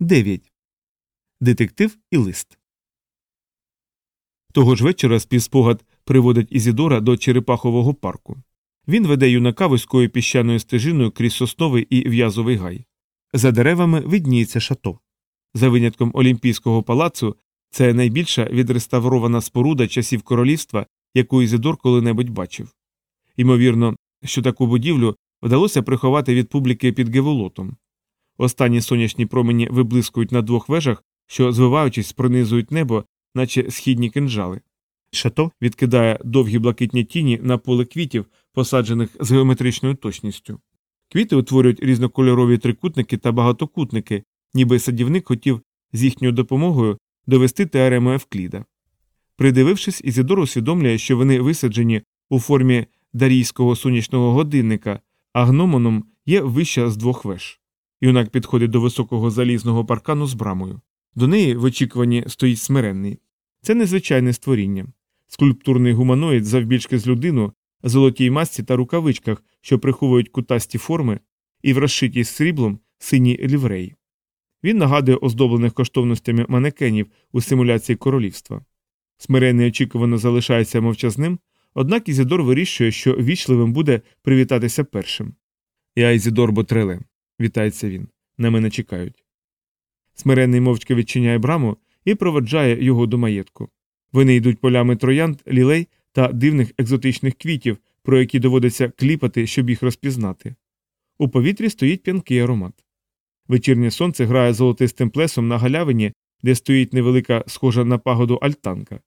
9. Детектив і лист. Того ж вечора співспогад приводить Ізідора до Черепахового парку. Він веде юнака вузькою піщаною стежиною крізь сосновий і в'язовий гай. За деревами видніється шато. За винятком Олімпійського палацу це найбільша відреставрована споруда часів королівства, яку Ізідор коли-небудь бачив. Ймовірно, що таку будівлю вдалося приховати від публіки під Геволотом. Останні сонячні промені виблискують на двох вежах, що, звиваючись, пронизують небо, наче східні кинжали. Шато відкидає довгі блакитні тіні на поле квітів, посаджених з геометричною точністю. Квіти утворюють різнокольорові трикутники та багатокутники, ніби садівник хотів з їхньою допомогою довести теорему Евкліда. Придивившись, Ізідор усвідомлює, що вони висаджені у формі дарійського сонячного годинника, а гномоном є вища з двох веж. Юнак підходить до високого залізного паркану з брамою. До неї в очікуванні стоїть смиренний. Це незвичайне створіння. Скульптурний гуманоїд завбільшки з людину, золотій масці та рукавичках, що приховують кутасті форми, і в розшитій сріблом синій лівреї. Він нагадує оздоблених коштовностями манекенів у симуляції королівства. Смиренний очікувано залишається мовчазним, однак Ізідор вирішує, що вічливим буде привітатися першим. Я Ізідор Ботреле, вітається він. На мене чекають. Смиренний мовчки відчиняє браму і проводжає його до маєтку. Вони йдуть полями троянд, лілей та дивних екзотичних квітів, про які доводиться кліпати, щоб їх розпізнати. У повітрі стоїть п'янкий аромат. Вечірнє сонце грає золотистим плесом на галявині, де стоїть невелика схожа на пагоду альтанка.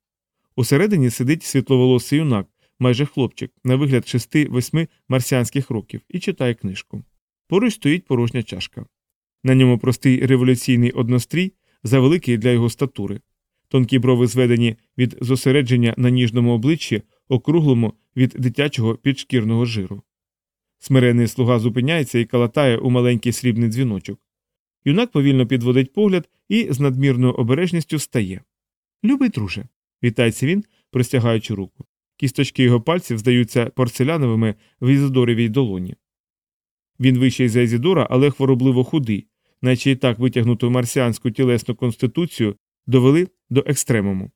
Усередині сидить світловолосий юнак, майже хлопчик, на вигляд шести-восьми марсіанських років, і читає книжку. Поруч стоїть порожня чашка. На ньому простий революційний однострій, завеликий для його статури. Тонкі брови зведені від зосередження на ніжному обличчі, округлому від дитячого підшкірного жиру. Смирений слуга зупиняється і калатає у маленький срібний дзвіночок. Юнак повільно підводить погляд і з надмірною обережністю встає. Любий друже, вітається він, простягаючи руку. Кісточки його пальців здаються порцеляновими в Ізидоревій долоні. Він вищий за Ізідора, але хворобливо худий, наче і так витягнуту марсіанську тілесну конституцію довели до екстремуму.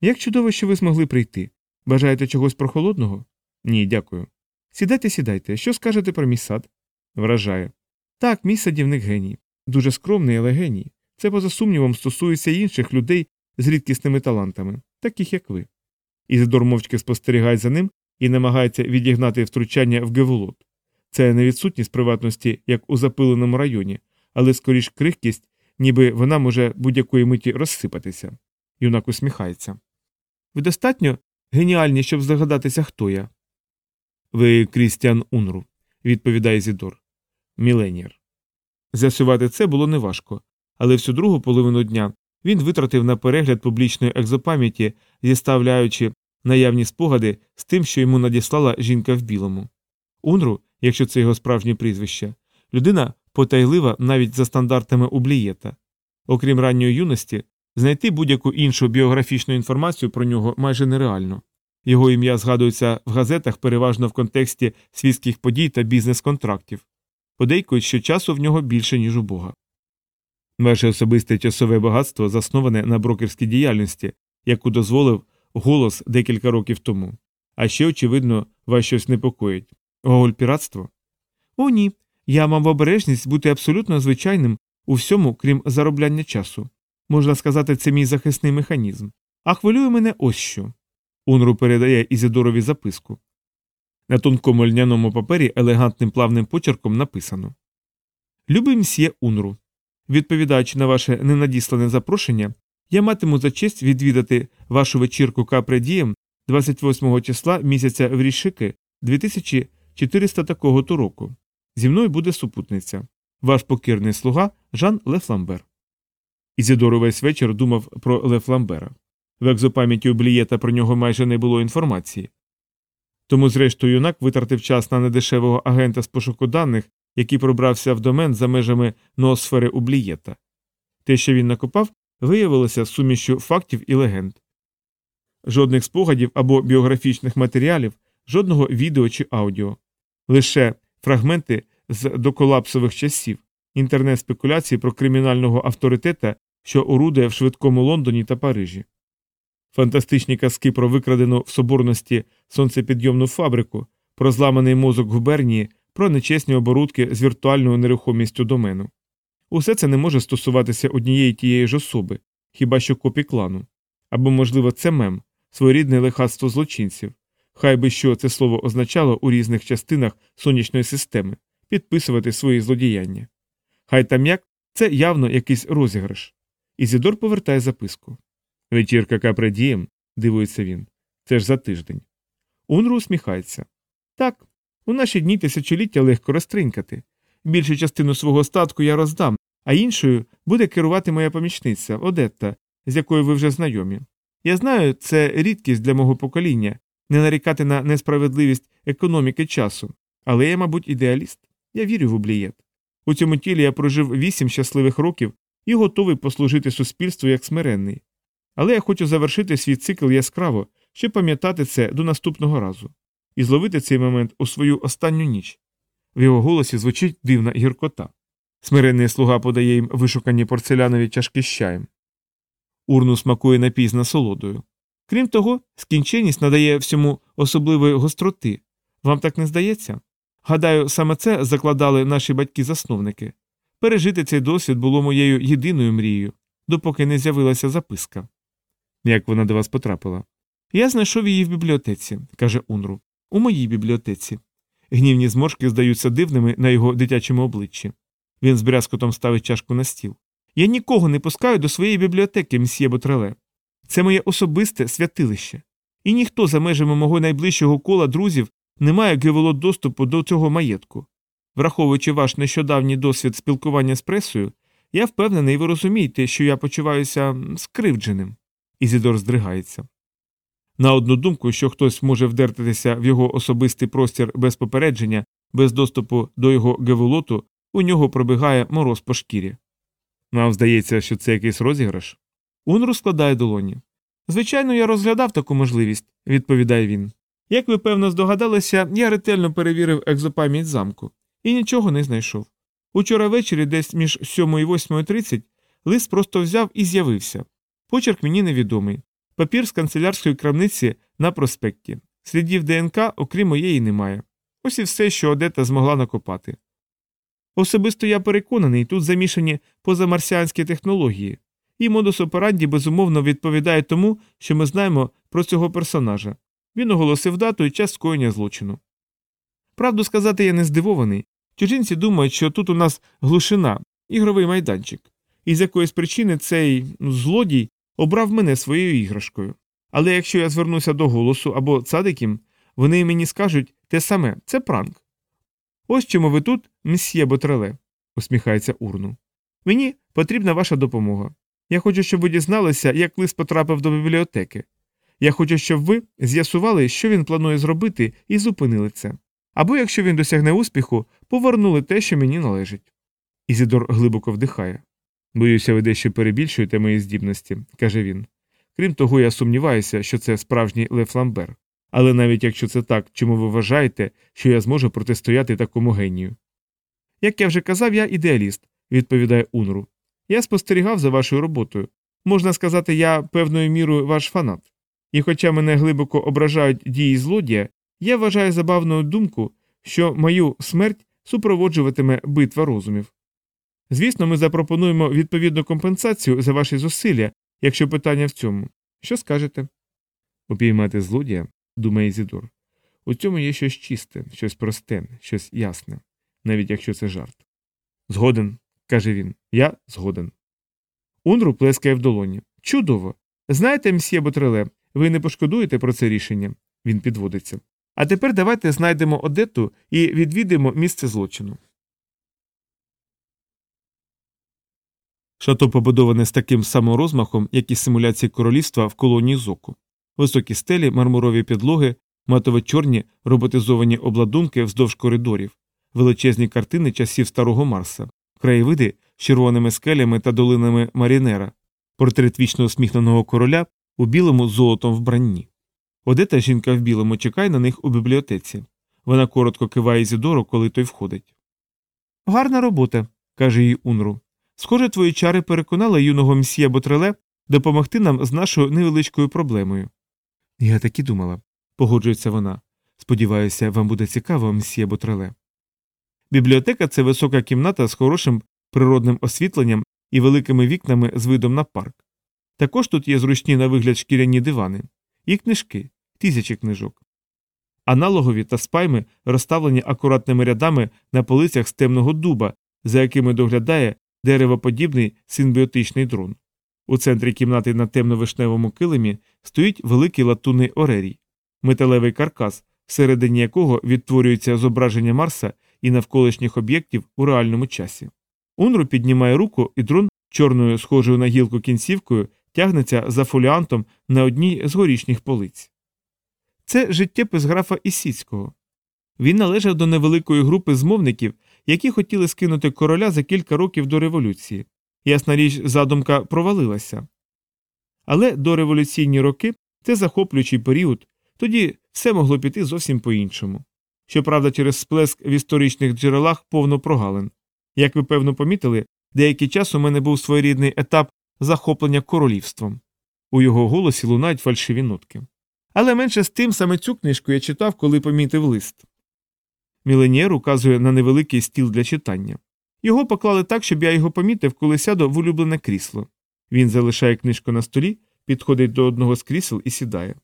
Як чудово, що ви змогли прийти. Бажаєте чогось прохолодного? Ні, дякую. Сідайте, сідайте. Що скажете про мій сад? Вражає. Так, мій садівник геній. Дуже скромний, але геній. Це, поза сумнівом, стосується інших людей з рідкісними талантами, таких як ви. Ізидор мовчки спостерігає за ним і намагається відігнати втручання в Геволот. Це не відсутність приватності, як у запиленому районі, але скоріш крихкість, ніби вона може будь-якої миті розсипатися. Юнак усміхається. Ви достатньо геніальні, щоб здогадатися, хто я. Ви Крістіан Унру, відповідає Зідор. Міленір. З'ясувати це було неважко, але всю другу половину дня він витратив на перегляд публічної екзопам'яті, зіставляючи наявні спогади з тим, що йому надіслала жінка в білому. Унру, якщо це його справжнє прізвище, людина потайлива навіть за стандартами Ублієта. Окрім ранньої юності, знайти будь-яку іншу біографічну інформацію про нього майже нереально. Його ім'я згадується в газетах переважно в контексті світських подій та бізнес-контрактів. Подейкують, що часу в нього більше, ніж у Бога. Ваше особисте часове багатство засноване на брокерській діяльності, яку дозволив голос декілька років тому. А ще, очевидно, вас щось непокоїть. Гоголь піратство? О, ні. Я мав обережність бути абсолютно звичайним у всьому, крім заробляння часу. Можна сказати, це мій захисний механізм. А хвилює мене ось що. Унру передає Ізідорові записку. На тонкому льняному папері елегантним плавним почерком написано Любий мсьє Унру. Відповідаючи на ваше ненадіслане запрошення, я матиму за честь відвідати вашу вечірку капредієм 28 числа місяця в Рішики 2400 такого то року. Зі мною буде супутниця. Ваш покірний слуга Жан Лефламбер. Ізідор увесь вечір думав про Лефламбера. В екзопам'яті Ублієта про нього майже не було інформації. Тому, зрештою, юнак витратив час на недешевого агента з пошуку даних, який пробрався в домен за межами ноосфери Ублієта. Те, що він накопав, виявилося сумішю фактів і легенд. Жодних спогадів або біографічних матеріалів, жодного відео чи аудіо, лише фрагменти з доколапсових часів, інтернет спекуляцій про кримінального авторитета, що орудує в швидкому Лондоні та Парижі. Фантастичні казки про викрадену в соборності сонцепідйомну фабрику, про зламаний мозок губернії, про нечесні оборудки з віртуальною нерухомістю домену. Усе це не може стосуватися однієї тієї ж особи, хіба що копі клану. Або, можливо, це мем, своєрідне лихатство злочинців. Хай би що це слово означало у різних частинах сонячної системи підписувати свої злодіяння. Хай там як це явно якийсь розіграш. Ізідор повертає записку. Вечірка капредієм, дивується він. Це ж за тиждень. Унру усміхається. Так, у наші дні тисячоліття легко розтринькати. Більшу частину свого статку я роздам, а іншою буде керувати моя помічниця Одетта, з якою ви вже знайомі. Я знаю, це рідкість для мого покоління не нарікати на несправедливість економіки часу, але я, мабуть, ідеаліст. Я вірю в облієт. У цьому тілі я прожив вісім щасливих років і готовий послужити суспільству як смиренний. Але я хочу завершити свій цикл яскраво, щоб пам'ятати це до наступного разу, і зловити цей момент у свою останню ніч. В його голосі звучить дивна гіркота. Смиренний слуга подає їм вишукані порцелянові чашки з чаєм. Урну смакує напій з насолодою. Крім того, скінченість надає всьому особливої гостроти. Вам так не здається? Гадаю, саме це закладали наші батьки-засновники. Пережити цей досвід було моєю єдиною мрією, допоки не з'явилася записка. Як вона до вас потрапила? Я знайшов її в бібліотеці, каже Унру. У моїй бібліотеці. Гнівні зморшки здаються дивними на його дитячому обличчі. Він з брязкотом ставить чашку на стіл. Я нікого не пускаю до своєї бібліотеки, мсьє Ботреле. Це моє особисте святилище. І ніхто за межами мого найближчого кола друзів не має геволот доступу до цього маєтку. Враховуючи ваш нещодавній досвід спілкування з пресою, я впевнений, ви розумієте, що я почуваюся скривдженим. Ізідор здригається. На одну думку, що хтось може вдертитися в його особистий простір без попередження, без доступу до його геволоту, у нього пробігає мороз по шкірі. Нам здається, що це якийсь розіграш. Ун розкладає долоні. Звичайно, я розглядав таку можливість, відповідає він. Як ви певно здогадалися, я ретельно перевірив екзопам'ять замку і нічого не знайшов. Учора ввечері, десь між 7 і 8.30, лист просто взяв і з'явився. Почерк мені невідомий. Папір з канцелярської крамниці на проспекті. Слідів ДНК, окрім моєї, немає. Ось і все, що Одета змогла накопати. Особисто я переконаний, тут замішані позамарсіанські технології, і модус операнді безумовно відповідає тому, що ми знаємо про цього персонажа. Він оголосив дату і час скоєння злочину. Правду сказати, я не здивований. Чужинці думають, що тут у нас глушина, ігровий майданчик, і з якоїсь причини цей ну, злодій обрав мене своєю іграшкою. Але якщо я звернуся до голосу або цадиків, вони мені скажуть те саме це пранк. Ось чому ви тут, мсьє Ботреле, усміхається урну. Мені потрібна ваша допомога. Я хочу, щоб ви дізналися, як лист потрапив до бібліотеки. Я хочу, щоб ви з'ясували, що він планує зробити, і зупинили це. Або, якщо він досягне успіху, повернули те, що мені належить. Ізідор глибоко вдихає. Боюся, ви дещо перебільшуєте мої здібності, каже він. Крім того, я сумніваюся, що це справжній Лев Ламбер. Але навіть якщо це так, чому ви вважаєте, що я зможу протистояти такому генію? Як я вже казав, я ідеаліст, відповідає Унру. Я спостерігав за вашою роботою. Можна сказати, я певною мірою ваш фанат. І хоча мене глибоко ображають дії злодія, я вважаю забавною думку, що мою смерть супроводжуватиме битва розумів. Звісно, ми запропонуємо відповідну компенсацію за ваші зусилля, якщо питання в цьому. Що скажете? Упіймати злодія, думає Ізідор. У цьому є щось чисте, щось просте, щось ясне, навіть якщо це жарт. Згоден, каже він. Я згоден. Унру плескає в долоні. Чудово. Знаєте, мсьє Ботреле, ви не пошкодуєте про це рішення. Він підводиться. А тепер давайте знайдемо Одету і відвідимо місце злочину. Шато побудоване з таким саморозмахом, як і симуляції королівства в колонії зоку. Високі стелі, мармурові підлоги, матово чорні роботизовані обладунки вздовж коридорів, величезні картини часів старого Марса, краєвиди з червоними скелями та долинами Марінера, портрет вічно усміхненого короля у білому золотом вбранні. Одета жінка в білому чекає на них у бібліотеці. Вона коротко киває Зідору, коли той входить. Гарна робота, каже їй Унру. Схоже, твої чари переконали юного мсьє Ботреле допомогти нам з нашою невеличкою проблемою. Я так і думала, погоджується вона. Сподіваюся, вам буде цікаво, мсьє Ботреле. Бібліотека це висока кімната з хорошим природним освітленням і великими вікнами з видом на парк. Також тут є зручні на вигляд шкіряні дивани, і книжки, тисячі книжок. Аналогові та спайми розставлені акуратними рядами на полицях з темного дуба, за якими доглядає деревоподібний симбіотичний дрон. У центрі кімнати на темно-вишневому килимі стоїть великий латунний орерій, металевий каркас, всередині якого відтворюється зображення Марса і навколишніх об'єктів у реальному часі. Унру піднімає руку, і дрон чорною, схожою на гілку кінцівкою, тягнеться за фоліантом на одній з горішніх полиць. Це життєпис графа Ісіцького. Він належав до невеликої групи змовників, які хотіли скинути короля за кілька років до революції. Ясна річ, задумка провалилася. Але дореволюційні роки це захоплюючий період, тоді все могло піти зовсім по іншому. Щоправда, через сплеск в історичних джерелах повно прогалин. Як ви певно помітили, деякий час у мене був своєрідний етап захоплення королівством. У його голосі лунають фальшиві нотки. Але менше з тим саме цю книжку я читав, коли помітив лист. Міленієр указує на невеликий стіл для читання. Його поклали так, щоб я його помітив, коли сяду в улюблене крісло. Він залишає книжку на столі, підходить до одного з крісел і сідає.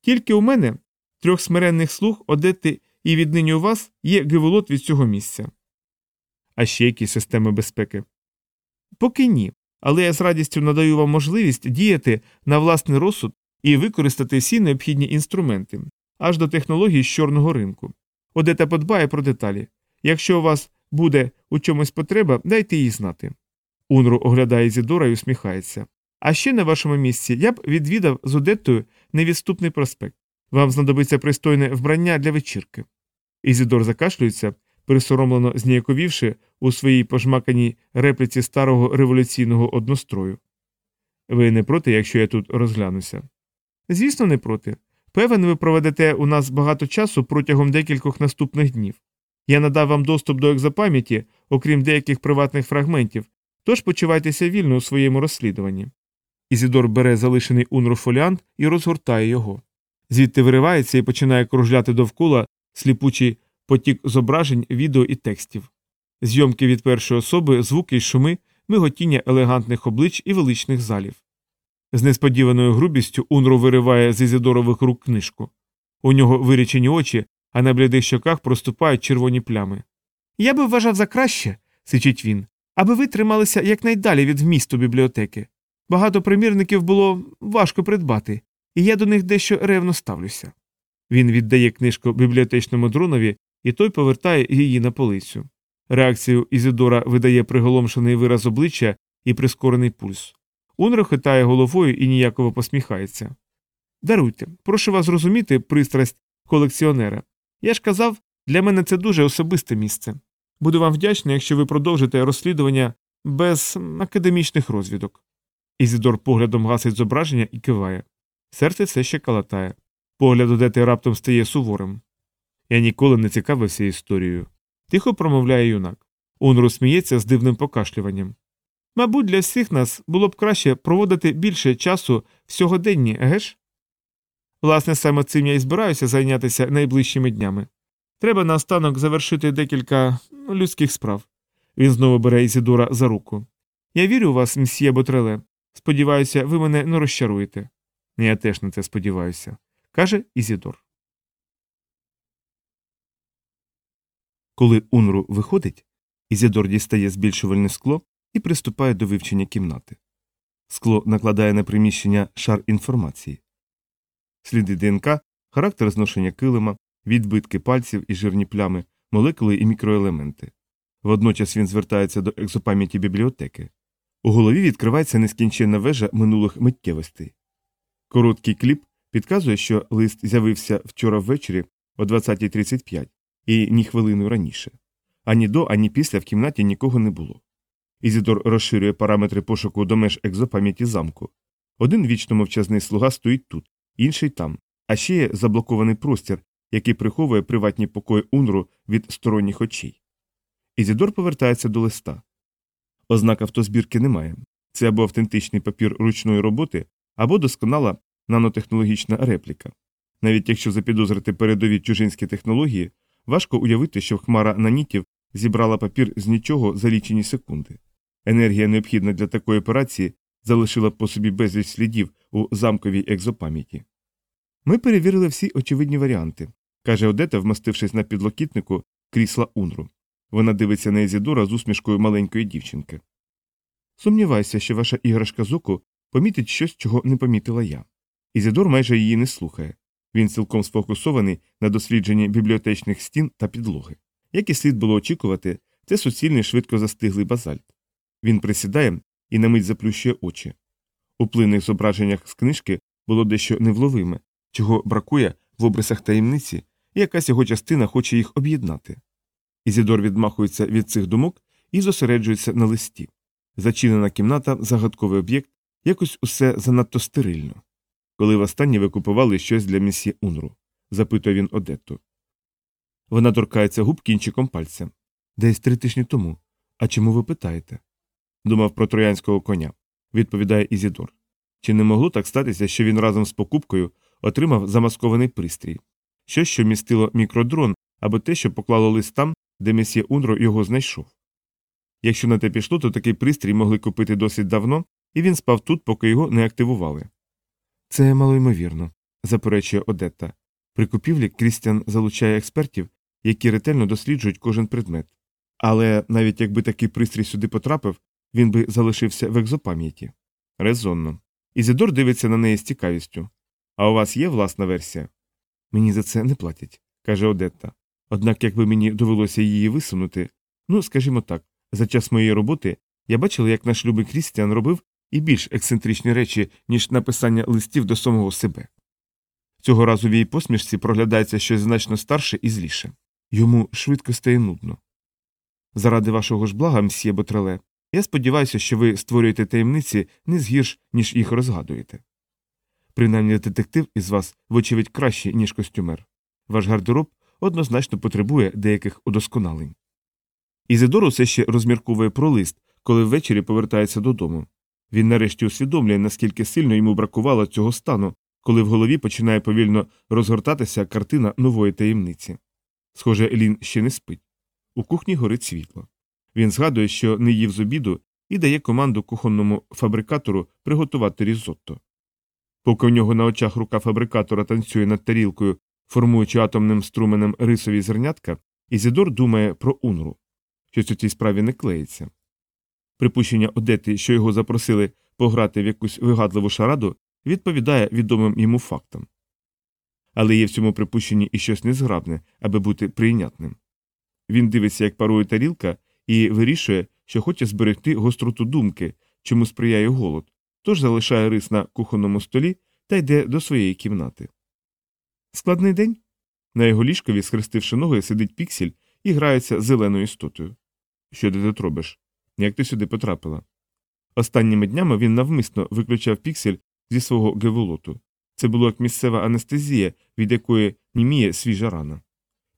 Тільки у мене, трьох смиренних слуг, одети і віднині у вас є гиволот від цього місця. А ще які системи безпеки? Поки ні. Але я з радістю надаю вам можливість діяти на власний розсуд і використати всі необхідні інструменти, аж до технологій з чорного ринку. Одета подбає про деталі. Якщо у вас буде у чомусь потреба, дайте їй знати. Унру оглядає Зідора і усміхається. А ще на вашому місці я б відвідав з Одеттою невідступний проспект. Вам знадобиться пристойне вбрання для вечірки. Ізідор закашлюється, присоромлено зніяковівши у своїй пожмаканій репліці старого революційного однострою. Ви не проти, якщо я тут розглянуся? Звісно, не проти. Певен, ви проведете у нас багато часу протягом декількох наступних днів. Я надав вам доступ до екзопам'яті, окрім деяких приватних фрагментів, тож почувайтеся вільно у своєму розслідуванні. Ізідор бере залишений унру фоліант і розгортає його. Звідти виривається і починає кружляти довкола сліпучий потік зображень, відео і текстів. Зйомки від першої особи, звуки й шуми, миготіння елегантних облич і величних залів. З несподіваною грубістю Унру вириває з Ізідорових рук книжку. У нього вирічені очі, а на блідих щоках проступають червоні плями. Я би вважав за краще, сичить він, аби ви трималися якнайдалі від вмісту бібліотеки. Багато примірників було важко придбати, і я до них дещо ревно ставлюся. Він віддає книжку бібліотечному дронові, і той повертає її на полицю. Реакцію Ізидора видає приголомшений вираз обличчя і прискорений пульс. Унро хитає головою і ніяково посміхається. Даруйте, прошу вас зрозуміти пристрасть колекціонера. Я ж казав, для мене це дуже особисте місце. Буду вам вдячний, якщо ви продовжите розслідування без академічних розвідок. Ізідор поглядом гасить зображення і киває. Серце все ще калатає. Погляд одети раптом стає суворим. Я ніколи не цікавився історією. Тихо промовляє юнак. Унру сміється з дивним покашлюванням. Мабуть, для всіх нас було б краще проводити більше часу в сьогоденні, геш? Власне, саме цим я і збираюся зайнятися найближчими днями. Треба наостанок завершити декілька ну, людських справ. Він знову бере Ізідора за руку. Я вірю у вас, мсьє Ботреле. Сподіваюся, ви мене не розчаруєте. Я теж на це сподіваюся, каже Ізідор. Коли Унру виходить, Ізідор дістає збільшувальне скло і приступає до вивчення кімнати. Скло накладає на приміщення шар інформації. Сліди ДНК, характер зношення килима, відбитки пальців і жирні плями, молекули і мікроелементи. Водночас він звертається до екзопам'яті бібліотеки. У голові відкривається нескінченна вежа минулих миттєвостей. Короткий кліп підказує, що лист з'явився вчора ввечері о 20.35 і ні хвилину раніше. Ані до, ані після в кімнаті нікого не було. Ізідор розширює параметри пошуку до меж екзопам'яті замку. Один вічно мовчазний слуга стоїть тут, інший там, а ще є заблокований простір, який приховує приватні покої Унру від сторонніх очей. Ізідор повертається до листа. Ознак автозбірки немає. Це або автентичний папір ручної роботи, або досконала нанотехнологічна репліка. Навіть якщо запідозрити передові чужинські технології, важко уявити, що хмара нанітів зібрала папір з нічого за лічені секунди. Енергія, необхідна для такої операції, залишила по собі безліч слідів у замковій екзопам'яті. Ми перевірили всі очевидні варіанти, каже Одета, вмостившись на підлокітнику крісла Унру. Вона дивиться на Ізідора з усмішкою маленької дівчинки. Сумніваюся, що ваша іграшка Зоку помітить щось, чого не помітила я. Ізідор майже її не слухає. Він цілком сфокусований на дослідженні бібліотечних стін та підлоги. Як і слід було очікувати, це суцільний швидко застиглий базальт. Він присідає і на мить заплющує очі. У плинних зображеннях з книжки було дещо невловиме, чого бракує в обрисах таємниці, і якась його частина хоче їх об'єднати. Ізідор відмахується від цих думок і зосереджується на листі. Зачинена кімната, загадковий об'єкт, якось усе занадто стерильно. Коли востаннє ви купували щось для місьє Унру? запитує він Одетту. Вона торкається губ кінчиком пальця. Десь три тижні тому. А чому ви питаєте? Думав про троянського коня, відповідає Ізідор. Чи не могло так статися, що він разом з покупкою отримав замаскований пристрій? Щось, що містило мікродрон або те, що поклало лист там, де месьє Унро його знайшов. Якщо на те пішло, то такий пристрій могли купити досить давно, і він спав тут, поки його не активували. Це малоймовірно, заперечує Одетта. При купівлі Крістіан залучає експертів, які ретельно досліджують кожен предмет. Але навіть якби такий пристрій сюди потрапив, він би залишився в екзопам'яті. Резонно. Ізідор дивиться на неї з цікавістю. А у вас є власна версія? Мені за це не платять, каже Одетта. Однак, якби мені довелося її висунути, ну, скажімо так, за час моєї роботи я бачила, як наш любий Крістіан робив і більш ексцентричні речі, ніж написання листів до самого себе. Цього разу в її посмішці проглядається щось значно старше і зліше. Йому швидко стає нудно. Заради вашого ж блага, мсьє Ботреле, я сподіваюся, що ви створюєте таємниці не згірш, ніж їх розгадуєте. Принаймні детектив із вас, вочевидь, кращий, ніж костюмер. Ваш гардероб однозначно потребує деяких удосконалень. Ізидор усе ще розмірковує про лист, коли ввечері повертається додому. Він нарешті усвідомлює, наскільки сильно йому бракувало цього стану, коли в голові починає повільно розгортатися картина нової таємниці. Схоже, Лін ще не спить. У кухні горить світло. Він згадує, що не їв з обіду, і дає команду кухонному фабрикатору приготувати різотто. Поки у нього на очах рука фабрикатора танцює над тарілкою, формуючи атомним струменем рисові зернятка, Ізідор думає про унру. Щось у цій справі не клеїться. Припущення Одети, що його запросили пограти в якусь вигадливу шараду, відповідає відомим йому фактам. Але є в цьому припущенні і щось незграбне, аби бути прийнятним. Він дивиться, як парує тарілка, і вирішує, що хоче зберегти гостроту думки, чому сприяє голод, тож залишає рис на кухонному столі та йде до своєї кімнати. Складний день. На його ліжкові, схрестивши ноги, сидить піксель і грається зеленою істотою. Що ти тут робиш? Як ти сюди потрапила? Останніми днями він навмисно виключав піксель зі свого геволоту. Це було як місцева анестезія, від якої німіє свіжа рана.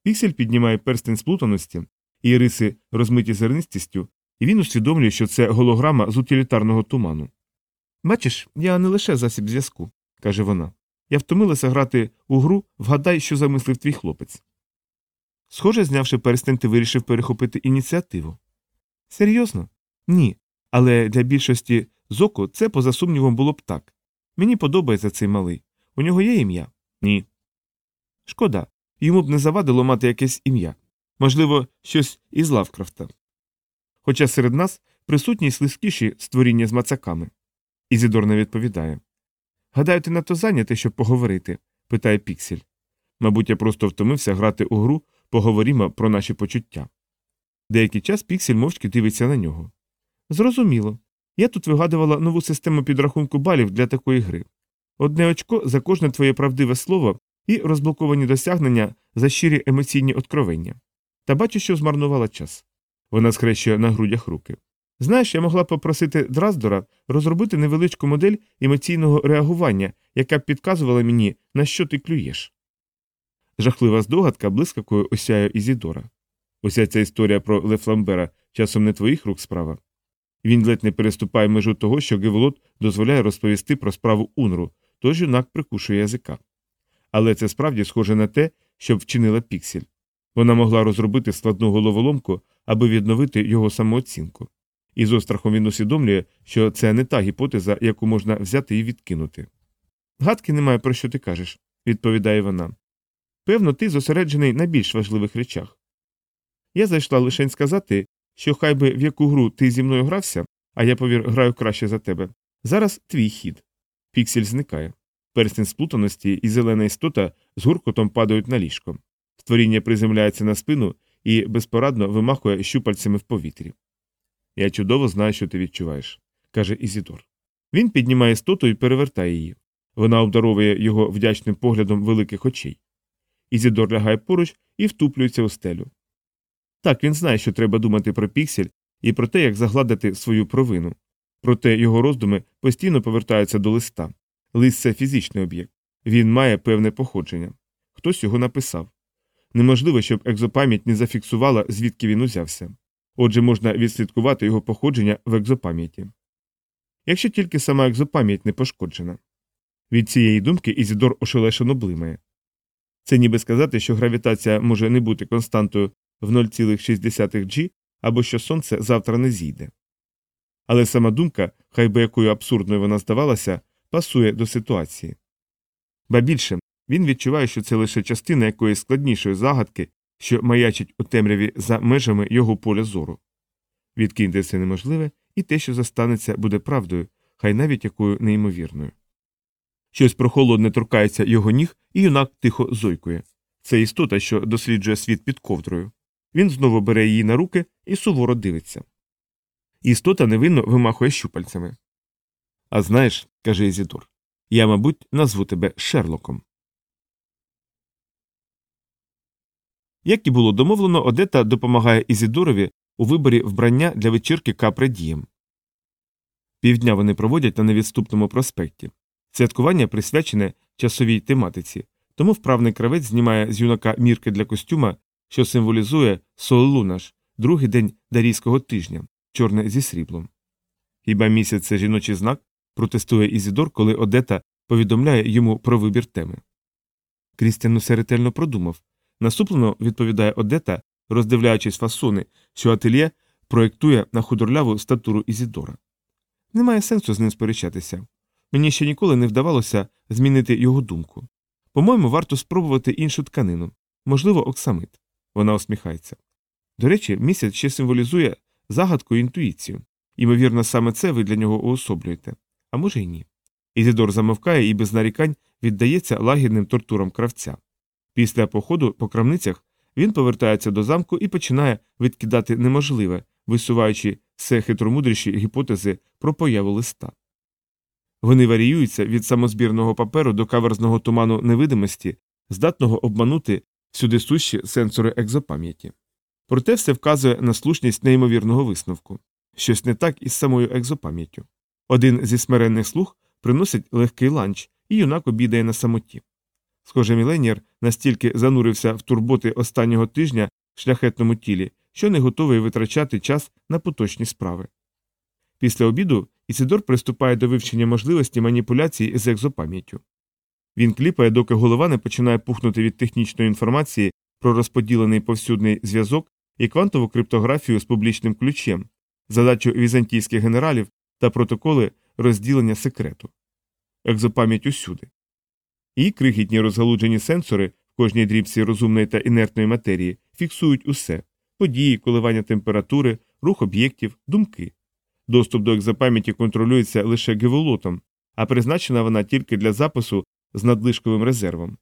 Піксель піднімає перстень сплутаності, і риси розмиті зернистістю, і він усвідомлює, що це голограма з утилітарного туману. Бачиш, я не лише засіб зв'язку, каже вона. Я втомилася грати у гру, вгадай, що замислив твій хлопець. Схоже, знявши перстень, ти вирішив перехопити ініціативу. Серйозно? Ні. Але для більшості зоку це, поза сумнівом, було б так. Мені подобається цей малий. У нього є ім'я? Ні. Шкода. Йому б не завадило мати якесь ім'я. Можливо, щось із Лавкрафта. Хоча серед нас присутні слизькіші створіння з мацаками. Ізідор не відповідає. Гадаю, ти надто зайнятий, щоб поговорити? питає Піксель. Мабуть, я просто втомився грати у гру, поговоримо про наші почуття. Деякий час Піксель мовчки дивиться на нього. Зрозуміло. Я тут вигадувала нову систему підрахунку балів для такої гри. Одне очко за кожне твоє правдиве слово і розблоковані досягнення за щирі емоційні откровення. Та бачу, що змарнувала час. Вона схрещує на грудях руки. Знаєш, я могла попросити Драздора розробити невеличку модель емоційного реагування, яка б підказувала мені, на що ти клюєш. Жахлива здогадка блискавкою осяє Ізідора. Уся ця історія про Лефламбера часом не твоїх рук справа. Він ледь не переступає межу того, що гевулот дозволяє розповісти про справу Унру, тож юнак прикушує язика. Але це справді схоже на те, що вчинила Піксель. Вона могла розробити складну головоломку, аби відновити його самооцінку. І з острахом він усвідомлює, що це не та гіпотеза, яку можна взяти і відкинути. Гадки не маю, про що ти кажеш, відповідає вона. Певно, ти зосереджений на більш важливих речах. Я зайшла лише сказати, що хай би в яку гру ти зі мною грався, а я повір, граю краще за тебе. Зараз твій хід. Піксель зникає. Перстень сплутаності і зелена істота з гуркотом падають на ліжко. Створіння приземляється на спину і безпорадно вимахує щупальцями в повітрі. Я чудово знаю, що ти відчуваєш, каже Ізідор. Він піднімає істоту і перевертає її. Вона обдаровує його вдячним поглядом великих очей. Ізідор лягає поруч і втуплюється у стелю. Так, він знає, що треба думати про піксель і про те, як загладити свою провину. Проте його роздуми постійно повертаються до листа. Лист це фізичний об'єкт. Він має певне походження. Хтось його написав. Неможливо, щоб екзопам'ять не зафіксувала, звідки він узявся. Отже, можна відслідкувати його походження в екзопам'яті. Якщо тільки сама екзопам'ять не пошкоджена. Від цієї думки Ізідор ошелешено блимає. Це ніби сказати, що гравітація може не бути константою в 0,6 G або що сонце завтра не зійде. Але сама думка, хай би якою абсурдною вона здавалася, пасує до ситуації. Ба більше, він відчуває, що це лише частина якоїсь складнішої загадки, що маячить у темряві за межами його поля зору. Відкиньте це неможливе, і те, що застанеться, буде правдою, хай навіть якою неймовірною. Щось прохолодне торкається його ніг, і юнак тихо зойкує. Це істота, що досліджує світ під ковдрою. Він знову бере її на руки і суворо дивиться. Істота невинно вимахує щупальцями. А знаєш, каже Ізідор, я, мабуть, назву тебе Шерлоком. Як і було домовлено, Одета допомагає Ізідорові у виборі вбрання для вечірки капри дієм. Півдня вони проводять на невідступному проспекті. Святкування присвячене часовій тематиці, тому вправний кравець знімає з юнака мірки для костюма, що символізує Соллунаш, другий день дарійського тижня, чорне зі сріблом. Хіба місяць це жіночий знак? протестує Ізідор, коли Одета повідомляє йому про вибір теми. Крістіан усе ретельно продумав. Насуплено відповідає Одета, роздивляючись фасони, що ательє проєктує на худорляву статуру Ізідора. Немає сенсу з ним сперечатися. Мені ще ніколи не вдавалося змінити його думку. По-моєму, варто спробувати іншу тканину, можливо, оксамит. Вона усміхається. До речі, місяць ще символізує загадку і інтуїцію. Ймовірно, саме це ви для нього уособлюєте, а може й ні. Ізідор замовкає і без нарікань віддається лагідним тортурам кравця. Після походу по крамницях він повертається до замку і починає відкидати неможливе, висуваючи все хитромудріші гіпотези про появу листа. Вони варіюються від самозбірного паперу до каверзного туману невидимості, здатного обманути всюди сущі сенсори екзопам'яті. Проте все вказує на слушність неймовірного висновку щось не так із самою екзопам'яттю. Один зі смиренних слуг приносить легкий ланч, і юнак обідає на самоті. Схоже, Міленієр настільки занурився в турботи останнього тижня в шляхетному тілі, що не готовий витрачати час на поточні справи. Після обіду Ісидор приступає до вивчення можливості маніпуляцій з екзопам'яттю. Він кліпає, доки голова не починає пухнути від технічної інформації про розподілений повсюдний зв'язок і квантову криптографію з публічним ключем, задачу візантійських генералів та протоколи розділення секрету. Екзопам'ять усюди. Її крихітні розгалуджені сенсори в кожній дрібці розумної та інертної матерії фіксують усе події, коливання температури, рух об'єктів, думки. Доступ до екзопам'яті контролюється лише геволотом, а призначена вона тільки для запису з надлишковим резервом.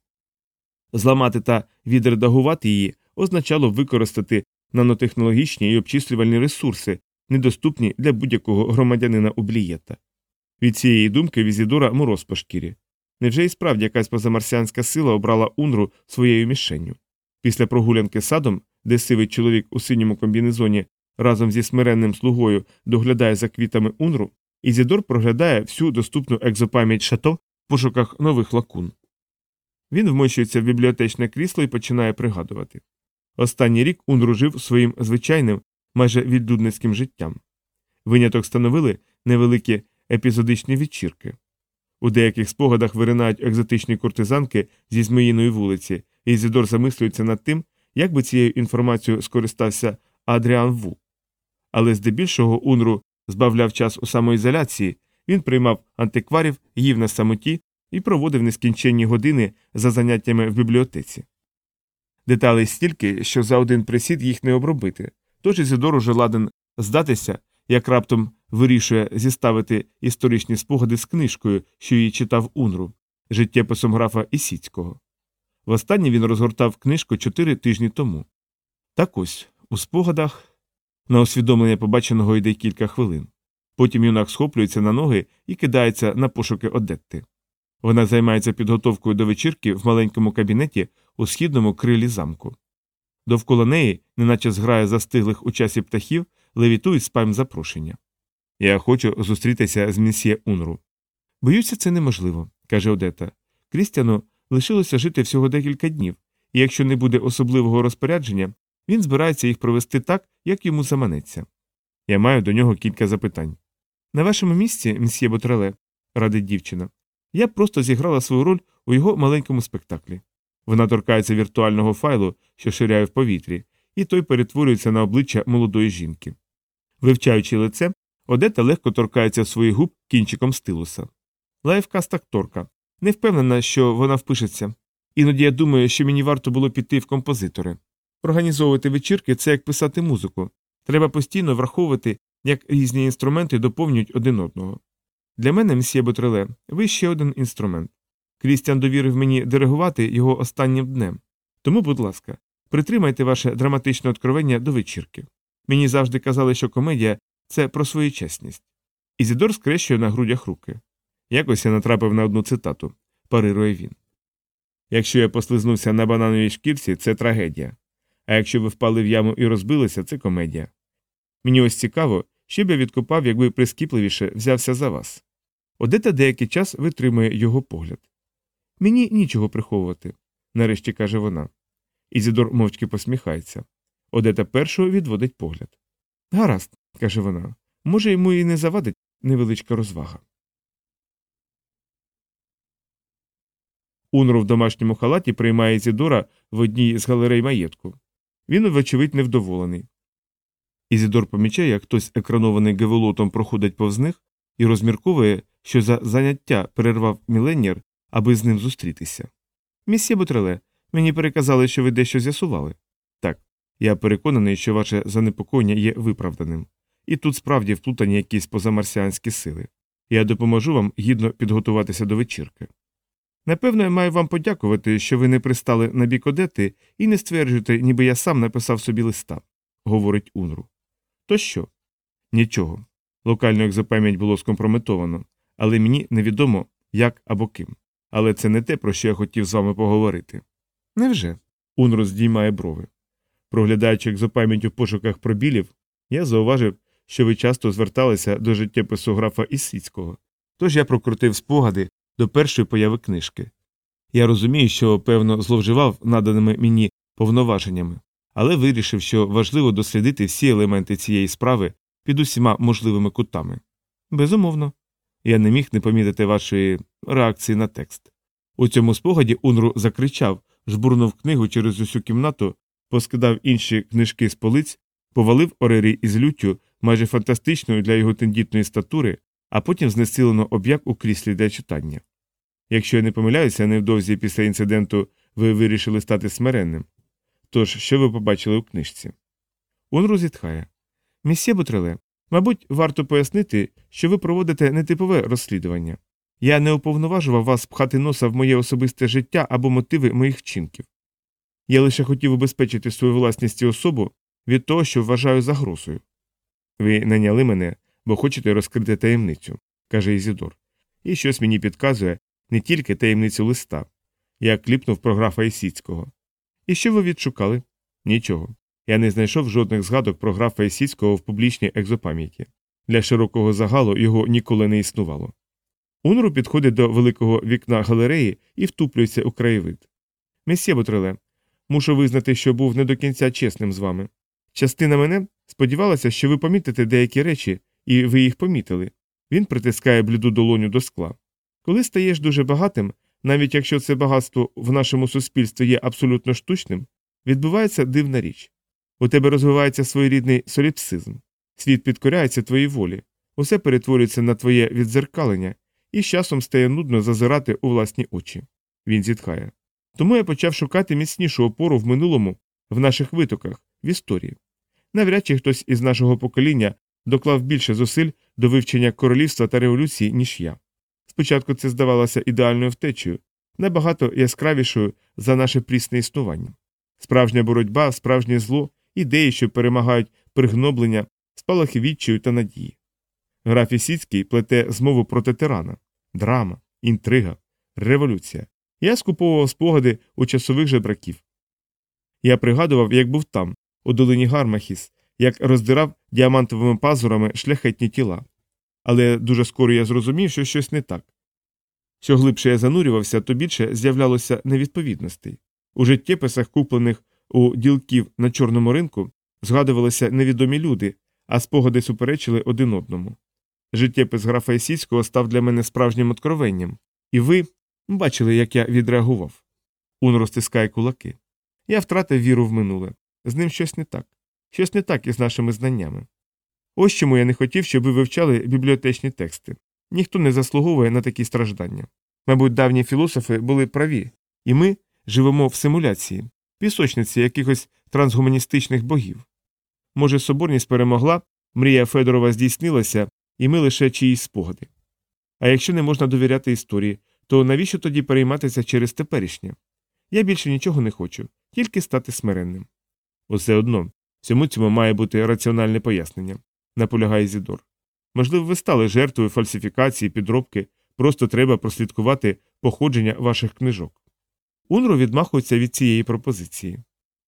Зламати та відредагувати її означало використати нанотехнологічні і обчислювальні ресурси, недоступні для будь-якого громадянина Ублієта. Від цієї думки Візідора мороз по шкірі. Невже і справді якась позамарсіанська сила обрала Унру своєю мішенню? Після прогулянки садом, де сивий чоловік у синьому комбінезоні разом зі смиренним слугою доглядає за квітами Унру, Ізідор проглядає всю доступну екзопам'ять шато пошуках нових лакун. Він вмощується в бібліотечне крісло і починає пригадувати. Останній рік Унру жив своїм звичайним, майже відлюдницьким життям. Виняток становили невеликі епізодичні вечірки. У деяких спогадах виринають екзотичні куртизанки зі Змеїної вулиці, і Ізідор замислюється над тим, як би цією інформацією скористався Адріан Ву. Але здебільшого Унру збавляв час у самоізоляції, він приймав антикварів, їв на самоті і проводив нескінченні години за заняттями в бібліотеці. Деталей стільки, що за один присід їх не обробити, тож Ізідор уже ладен здатися, як раптом вирішує зіставити історичні спогади з книжкою, що її читав Унру, життєписом графа Ісіцького. Востаннє він розгортав книжку чотири тижні тому. Так ось, у спогадах, на усвідомлення побаченого йде кілька хвилин. Потім юнак схоплюється на ноги і кидається на пошуки Одетти. Вона займається підготовкою до вечірки в маленькому кабінеті у східному крилі замку. Довкола неї, неначе зграє застиглих у часі птахів, левітують спайм запрошення. Я хочу зустрітися з місьє Унру. Боюся, це неможливо, каже Одета. Крістіану лишилося жити всього декілька днів, і якщо не буде особливого розпорядження, він збирається їх провести так, як йому заманеться. Я маю до нього кілька запитань. На вашому місці, мсьє Ботреле, радить дівчина, я просто зіграла свою роль у його маленькому спектаклі. Вона торкається віртуального файлу, що ширяє в повітрі, і той перетворюється на обличчя молодої жінки. Вивчаючи лице, Одета легко торкається своїх губ кінчиком стилуса. Лайфкаст акторка. Не впевнена, що вона впишеться. Іноді я думаю, що мені варто було піти в композитори. Організовувати вечірки це як писати музику. Треба постійно враховувати, як різні інструменти доповнюють один одного. Для мене, мсьє Ботреле, ви ще один інструмент. Крістіан довірив мені диригувати його останнім днем. Тому, будь ласка, притримайте ваше драматичне откровення до вечірки. Мені завжди казали, що комедія це про своєчесність. Ізідор скрещує на грудях руки. Якось я натрапив на одну цитату, парирує він. Якщо я послизнувся на банановій шкірці, це трагедія. А якщо ви впали в яму і розбилися, це комедія. Мені ось цікаво, що б я відкопав, якби прискіпливіше взявся за вас. Одета деякий час витримує його погляд. Мені нічого приховувати, нарешті каже вона. Ізідор мовчки посміхається. Одета першого відводить погляд. Гаразд, каже вона. Може, йому і не завадить невеличка розвага. Унру в домашньому халаті приймає Ізідора в одній з галерей маєтку. Він, вочевидь, невдоволений. Ізідор помічає, як хтось екранований гевелотом проходить повз них і розмірковує, що за заняття перервав міленнір, аби з ним зустрітися. Місьє Бутреле, мені переказали, що ви дещо з'ясували. Так, я переконаний, що ваше занепокоєння є виправданим. І тут справді вплутані якісь позамарсіанські сили. Я допоможу вам гідно підготуватися до вечірки. Напевно, я маю вам подякувати, що ви не пристали на бік Одети і не стверджуєте, ніби я сам написав собі листа, говорить Унру. То що? Нічого. Локальну екзопам'ять було скомпрометовано, але мені невідомо, як або ким. Але це не те, про що я хотів з вами поговорити. Невже? Унру здіймає брови. Проглядаючи екзопам'ять у пошуках пробілів, я зауважив, що ви часто зверталися до життєпису графа Ісіцького. Тож я прокрутив спогади до першої появи книжки. Я розумію, що, певно, зловживав наданими мені повноваженнями, але вирішив, що важливо дослідити всі елементи цієї справи під усіма можливими кутами. Безумовно, я не міг не помітити вашої реакції на текст. У цьому спогаді Унру закричав, жбурнув книгу через усю кімнату, поскидав інші книжки з полиць, повалив орері із люттю, майже фантастичною для його тендітної статури, а потім знесилено об'як у кріслі для читання. Якщо я не помиляюся, невдовзі після інциденту ви вирішили стати смиренним. Тож, що ви побачили у книжці? Унру зітхає. Місьє Бутреле, мабуть, варто пояснити, що ви проводите нетипове розслідування. Я не уповноважував вас пхати носа в моє особисте життя або мотиви моїх вчинків. Я лише хотів убезпечити свою власність і особу від того, що вважаю загрозою. Ви наняли мене, бо хочете розкрити таємницю, каже Ізідор. І щось мені підказує не тільки таємницю листа. Я кліпнув про графа Ісіцького. І що ви відшукали? Нічого. Я не знайшов жодних згадок про графа Ісіцького в публічній екзопам'яті. Для широкого загалу його ніколи не існувало. Унру підходить до великого вікна галереї і втуплюється у краєвид. Месьє Бутреле, мушу визнати, що був не до кінця чесним з вами. Частина мене сподівалася, що ви помітите деякі речі, і ви їх помітили. Він притискає бліду долоню до скла. Коли стаєш дуже багатим, навіть якщо це багатство в нашому суспільстві є абсолютно штучним, відбувається дивна річ. У тебе розвивається своєрідний соліпсизм. Світ підкоряється твоїй волі, усе перетворюється на твоє відзеркалення, і з часом стає нудно зазирати у власні очі. Він зітхає. Тому я почав шукати міцнішу опору в минулому, в наших витоках, в історії. Навряд чи хтось із нашого покоління доклав більше зусиль до вивчення королівства та революції, ніж я. Спочатку це здавалося ідеальною втечею, набагато яскравішою за наше прісне існування. Справжня боротьба, справжнє зло, ідеї, що перемагають пригноблення, спалахи відчаю та надії. Граф Ісіцький плете змову проти тирана, драма, інтрига, революція. Я скуповував спогади у часових жебраків. Я пригадував, як був там, у долині Гармахіс, як роздирав діамантовими пазурами шляхетні тіла. Але дуже скоро я зрозумів, що щось не так. Що глибше я занурювався, то більше з'являлося невідповідностей. У життєписах, куплених у ділків на чорному ринку, згадувалися невідомі люди, а спогади суперечили один одному. Життєпис графа Ісіцького став для мене справжнім откровенням, і ви бачили, як я відреагував. Ун розтискає кулаки. Я втратив віру в минуле. З ним щось не так, щось не так із нашими знаннями. Ось чому я не хотів, щоб ви вивчали бібліотечні тексти. Ніхто не заслуговує на такі страждання. Мабуть, давні філософи були праві, і ми живемо в симуляції, пісочниці якихось трансгуманістичних богів. Може, соборність перемогла, мрія Федорова здійснилася, і ми лише чиїсь спогади. А якщо не можна довіряти історії, то навіщо тоді перейматися через теперішнє? Я більше нічого не хочу, тільки стати смиренним. Усе одно, всьому цьому має бути раціональне пояснення, наполягає Зідор. Можливо, ви стали жертвою фальсифікації, підробки, просто треба прослідкувати походження ваших книжок. Унро відмахується від цієї пропозиції.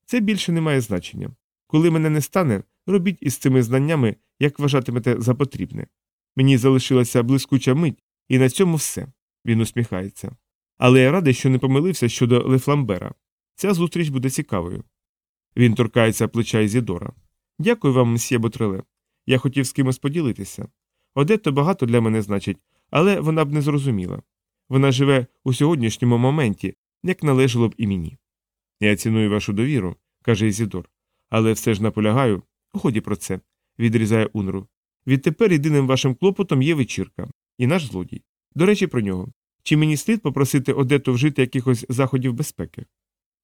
Це більше не має значення. Коли мене не стане, робіть із цими знаннями, як вважатимете за потрібне. Мені залишилася блискуча мить, і на цьому все. Він усміхається. Але я радий, що не помилився щодо Лефламбера. Ця зустріч буде цікавою. Він торкається плеча Ізідора. Дякую вам, мсьє Ботреле. Я хотів з кимось поділитися. Одетто багато для мене значить, але вона б не зрозуміла. Вона живе у сьогоднішньому моменті, як належало б і мені. Я ціную вашу довіру, каже Ізідор, але все ж наполягаю, годі про це, відрізає Унру. Відтепер єдиним вашим клопотом є вечірка, і наш злодій. До речі, про нього. Чи мені слід попросити Одету вжити якихось заходів безпеки?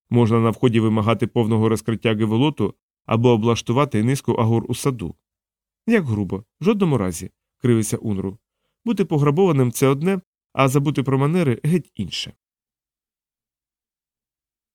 Можна на вході вимагати повного розкриття геволоту або облаштувати низку агор у саду. Як грубо, в жодному разі, кривився Унру. Бути пограбованим це одне, а забути про манери геть інше.